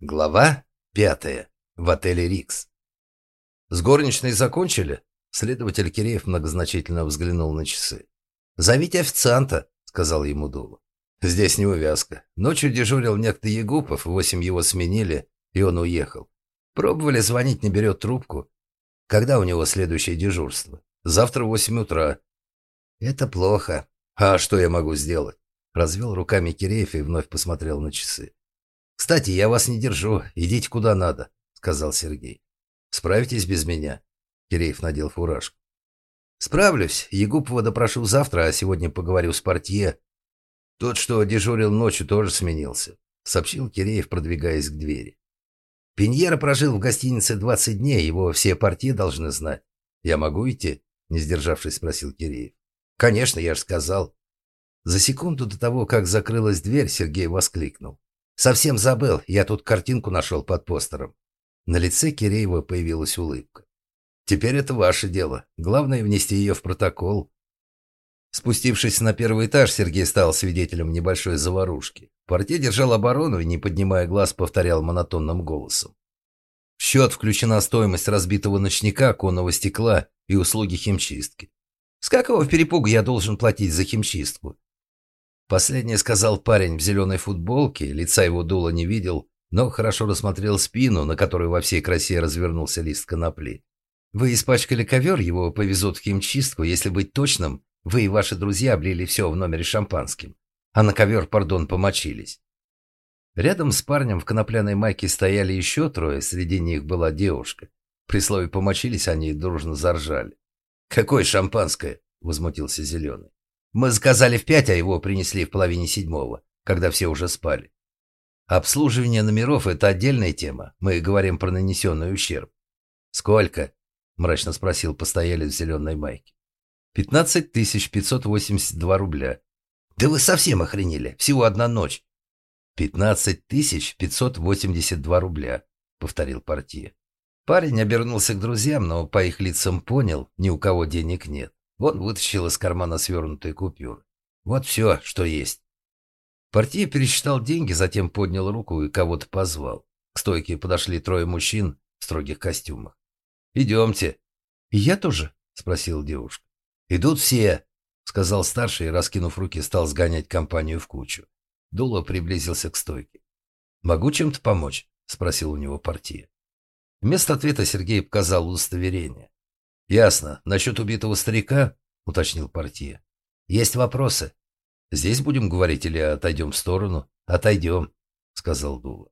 Глава пятая. В отеле «Рикс». «С горничной закончили?» Следователь Киреев многозначительно взглянул на часы. «Зовите официанта», — сказал ему Дула. «Здесь не увязка. Ночью дежурил некто Егупов, восемь его сменили, и он уехал. Пробовали звонить, не берет трубку. Когда у него следующее дежурство? Завтра в восемь утра». «Это плохо. А что я могу сделать?» Развел руками Киреев и вновь посмотрел на часы. «Кстати, я вас не держу. Идите куда надо», — сказал Сергей. «Справитесь без меня?» Киреев надел фуражку. «Справлюсь. Егупова допрошу завтра, а сегодня поговорю с портье. Тот, что дежурил ночью, тоже сменился», — сообщил Киреев, продвигаясь к двери. «Пиньера прожил в гостинице 20 дней, его все портье должны знать. Я могу идти?» — не сдержавшись, спросил Киреев. «Конечно, я же сказал». За секунду до того, как закрылась дверь, Сергей воскликнул. «Совсем забыл, я тут картинку нашел под постером». На лице Киреева появилась улыбка. «Теперь это ваше дело. Главное внести ее в протокол». Спустившись на первый этаж, Сергей стал свидетелем небольшой заварушки. Портье держал оборону и, не поднимая глаз, повторял монотонным голосом. В счет включена стоимость разбитого ночника, конного стекла и услуги химчистки. С какого перепугу я должен платить за химчистку? Последнее сказал парень в зеленой футболке, лица его дула не видел, но хорошо рассмотрел спину, на которой во всей красе развернулся лист конопли. Вы испачкали ковер, его повезут в химчистку, если быть точным, вы и ваши друзья облили все в номере шампанским, а на ковер, пардон, помочились. Рядом с парнем в конопляной майке стояли еще трое, среди них была девушка. При слове «помочились» они дружно заржали. «Какое шампанское?» – возмутился Зеленый. Мы заказали в пять, а его принесли в половине седьмого, когда все уже спали. Обслуживание номеров – это отдельная тема. Мы говорим про нанесенный ущерб. «Сколько?» – мрачно спросил постоялец в зеленой майке. «Пятнадцать тысяч пятьсот восемьдесят два рубля». «Да вы совсем охренели! Всего одна ночь!» «Пятнадцать тысяч пятьсот восемьдесят два рубля», — повторил партия. Парень обернулся к друзьям, но по их лицам понял, ни у кого денег нет. Он вытащил из кармана свернутые купюры. Вот все, что есть. Партия пересчитал деньги, затем поднял руку и кого-то позвал. К стойке подошли трое мужчин в строгих костюмах. «Идемте». «И я тоже?» — спросила девушка. «Идут все», — сказал старший раскинув руки, стал сгонять компанию в кучу. Дуло приблизился к стойке. «Могу чем-то помочь?» — спросил у него партия. Вместо ответа Сергей показал удостоверение. «Ясно. Насчет убитого старика?» — уточнил партия. «Есть вопросы. Здесь будем говорить или отойдем в сторону?» «Отойдем», — сказал Дула.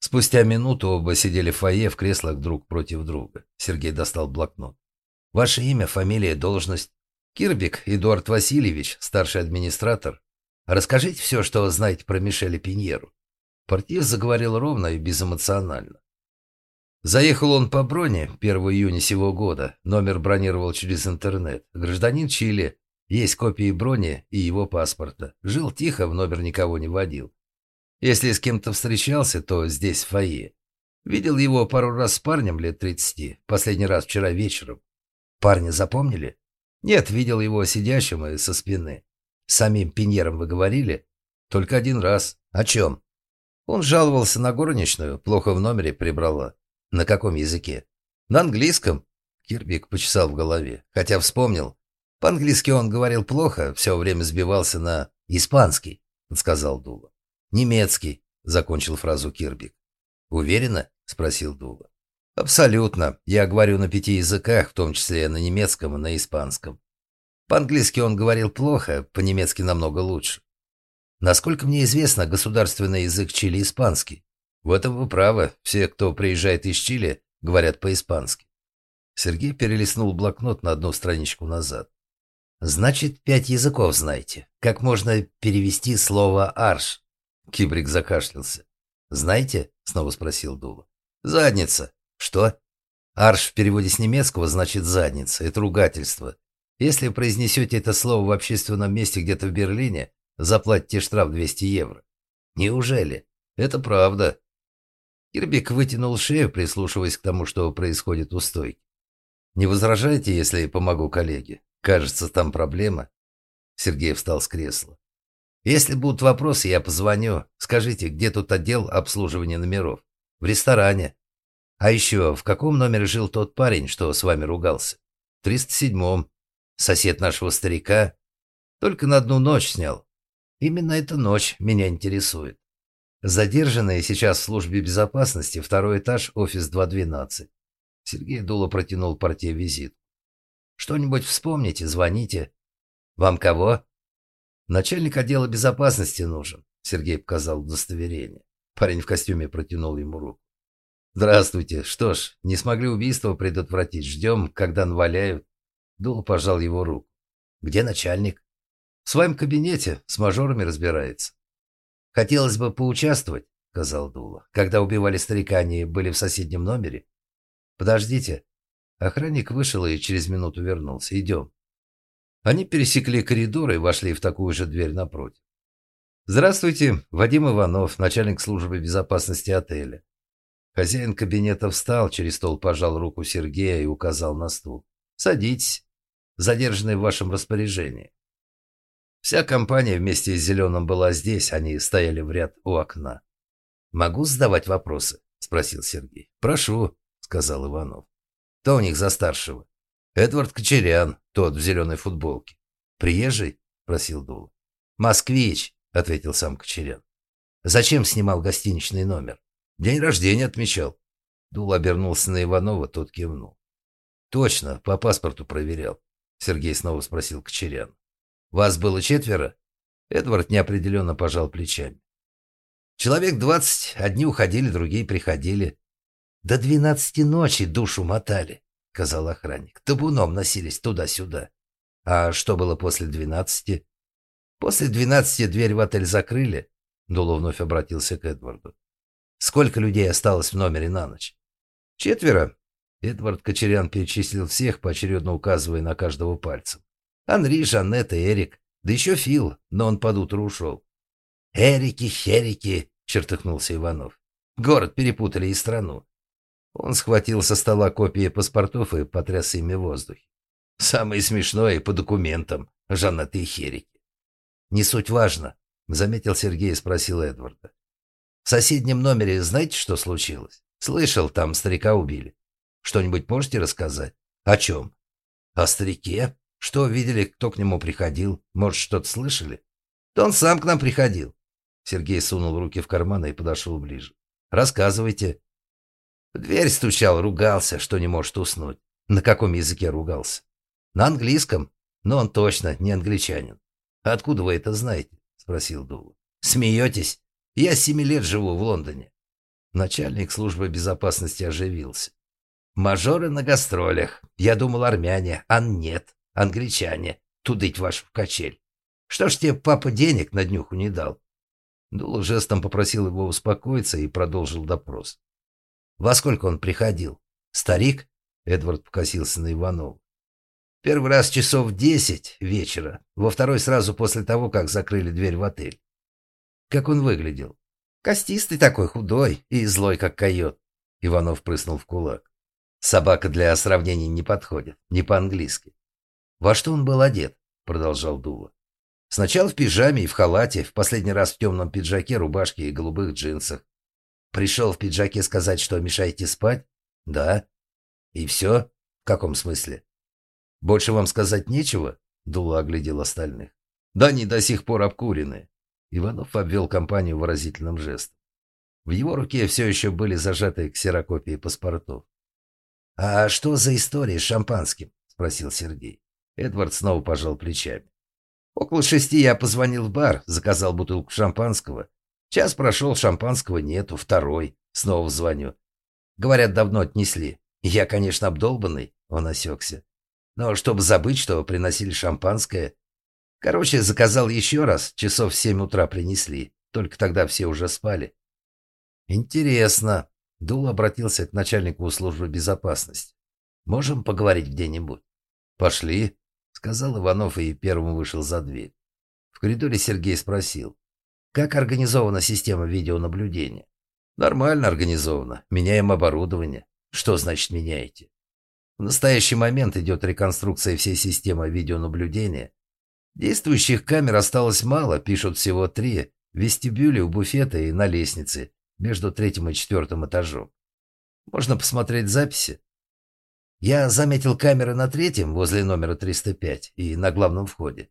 Спустя минуту оба сидели в фойе в креслах друг против друга. Сергей достал блокнот. «Ваше имя, фамилия, должность?» «Кирбик Эдуард Васильевич, старший администратор. Расскажите все, что знаете про Мишеля Пиньеру». Партия заговорил ровно и безэмоционально. Заехал он по броне 1 июня сего года. Номер бронировал через интернет. Гражданин Чили. Есть копии брони и его паспорта. Жил тихо, в номер никого не водил. Если с кем-то встречался, то здесь, в фойе. Видел его пару раз с парнем лет 30. Последний раз вчера вечером. Парня запомнили? Нет, видел его сидящим и со спины. С самим Пиньером вы говорили? Только один раз. О чем? Он жаловался на горничную, плохо в номере прибрала. На каком языке? На английском. Кирбик почесал в голове, хотя вспомнил. По-английски он говорил плохо, все время сбивался на испанский, сказал Дула. Немецкий, закончил фразу Кирбик. Уверена? спросил Дула. Абсолютно. Я говорю на пяти языках, в том числе на немецком и на испанском. По-английски он говорил плохо, по-немецки намного лучше. Насколько мне известно, государственный язык Чили испанский. В этом вы правы. Все, кто приезжает из Чили, говорят по-испански. Сергей перелистнул блокнот на одну страничку назад. «Значит, пять языков знаете. Как можно перевести слово «арш»?» Кибрик закашлялся. «Знаете?» — снова спросил Дула. «Задница». «Что?» «Арш» в переводе с немецкого значит «задница». Это ругательство. Если произнесете это слово в общественном месте где-то в Берлине, заплатите штраф 200 евро. Неужели? Это правда. Кирбик вытянул шею, прислушиваясь к тому, что происходит у стойки. «Не возражайте, если помогу коллеге? Кажется, там проблема». Сергей встал с кресла. Если будут вопросы, я позвоню. Скажите, где тут отдел обслуживания номеров? В ресторане. А еще, в каком номере жил тот парень, что с вами ругался? В 307-м. Сосед нашего старика. Только на одну ночь снял. Именно эта ночь меня интересует. Задержанные сейчас в службе безопасности, второй этаж, офис 212. Сергей Дуло протянул портье визит. Что-нибудь вспомните, звоните. Вам кого? Начальник отдела безопасности нужен. Сергей показал удостоверение. Парень в костюме протянул ему руку. «Здравствуйте. Что ж, не смогли убийство предотвратить. Ждем, когда наваляют». Дуло пожал его руку. «Где начальник?» «В своем кабинете. С мажорами разбирается». «Хотелось бы поучаствовать», — сказал Дула. «Когда убивали старика, они были в соседнем номере?» «Подождите». Охранник вышел и через минуту вернулся. «Идем». Они пересекли коридор и вошли в такую же дверь напротив. «Здравствуйте, Вадим Иванов, начальник службы безопасности отеля». Хозяин кабинета встал, через стол пожал руку Сергея и указал на стул. «Садитесь. Задержанный в вашем распоряжении». Вся компания вместе с Зеленым была здесь, они стояли в ряд у окна. «Могу задавать вопросы?» – спросил Сергей. «Прошу», – сказал Иванов. «Кто у них за старшего?» «Эдвард Кочерян, тот в зеленой футболке». «Приезжий?» – спросил Дула. «Москвич», – ответил сам Кочерян. «Зачем снимал гостиничный номер?» «День рождения отмечал». Дула обернулся на Иванова, тот кивнул. «Точно, по паспорту проверял», – Сергей снова спросил Кочерян. «Вас было четверо?» Эдвард неопределенно пожал плечами. «Человек двадцать, одни уходили, другие приходили. До двенадцати ночи душу мотали», — сказал охранник. «Табуном носились туда-сюда. А что было после двенадцати?» «После двенадцати дверь в отель закрыли», — Дуло вновь обратился к Эдварду. «Сколько людей осталось в номере на ночь?» «Четверо». Эдвард Кочерян перечислил всех, поочередно указывая на каждого пальцем. Анри, Жанет и Эрик. Да еще Фил, но он под утро ушел. «Эрики, херики!» — чертыхнулся Иванов. «Город перепутали и страну». Он схватил со стола копии паспортов и потряс ими в воздухе. «Самое смешное по документам, Жанет и херики». «Не суть важно», — заметил Сергей и спросил Эдварда. «В соседнем номере знаете, что случилось? Слышал, там старика убили. Что-нибудь можете рассказать? О чем?» «О старике?» Что видели, кто к нему приходил? Может, что-то слышали? Да он сам к нам приходил. Сергей сунул руки в карманы и подошел ближе. Рассказывайте. В дверь стучал, ругался, что не может уснуть. На каком языке ругался? На английском. Но он точно не англичанин. Откуда вы это знаете? Спросил Дула. Смеетесь? Я семи лет живу в Лондоне. Начальник службы безопасности оживился. Мажоры на гастролях. Я думал, армяне, а нет англичане, тудыть вашу в качель. Что ж тебе папа денег на днюху не дал?» Дула жестом попросил его успокоиться и продолжил допрос. «Во сколько он приходил? Старик?» Эдвард покосился на Иванова. «Первый раз часов десять вечера, во второй сразу после того, как закрыли дверь в отель. Как он выглядел? Костистый такой, худой и злой, как койот». Иванов прыснул в кулак. «Собака для сравнений не подходит, не по-английски. «Во что он был одет?» — продолжал Дула. «Сначала в пижаме и в халате, в последний раз в темном пиджаке, рубашке и голубых джинсах. Пришел в пиджаке сказать, что мешаете спать? Да. И все? В каком смысле? Больше вам сказать нечего?» Дула оглядел остальных. «Да они до сих пор обкурены». Иванов обвел компанию выразительным жестом. В его руке все еще были зажаты ксерокопии паспортов. «А что за история с шампанским?» – спросил Сергей. Эдвард снова пожал плечами. Около шести я позвонил в бар, заказал бутылку шампанского. Час прошел, шампанского нету, второй. Снова звоню. Говорят, давно отнесли. Я, конечно, обдолбанный, он осекся. Но чтобы забыть, что приносили шампанское... Короче, заказал еще раз, часов в семь утра принесли. Только тогда все уже спали. Интересно. Дул обратился к начальнику службы безопасности. Можем поговорить где-нибудь? Пошли сказал Иванов и первым вышел за дверь. В коридоре Сергей спросил, как организована система видеонаблюдения? Нормально организовано. Меняем оборудование. Что значит меняете? В настоящий момент идет реконструкция всей системы видеонаблюдения. Действующих камер осталось мало, пишут всего три. В вестибюле, у буфета и на лестнице, между третьим и четвертым этажом. Можно посмотреть записи. Я заметил камеры на третьем, возле номера 305, и на главном входе.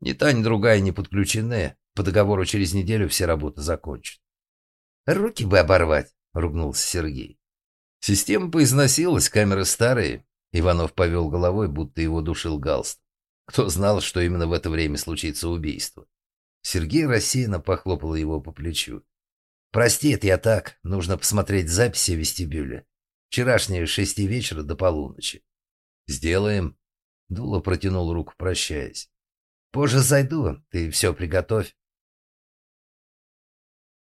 Ни та, ни другая не подключены. По договору через неделю все работы закончат. «Руки бы оборвать», — ругнулся Сергей. Система поизносилась, камеры старые. Иванов повел головой, будто его душил галст. Кто знал, что именно в это время случится убийство? Сергей рассеянно похлопал его по плечу. «Прости, это я так. Нужно посмотреть записи вестибюля. Вчерашние шести вечера до полуночи». «Сделаем». Дула протянул руку, прощаясь. «Позже зайду. Ты все приготовь».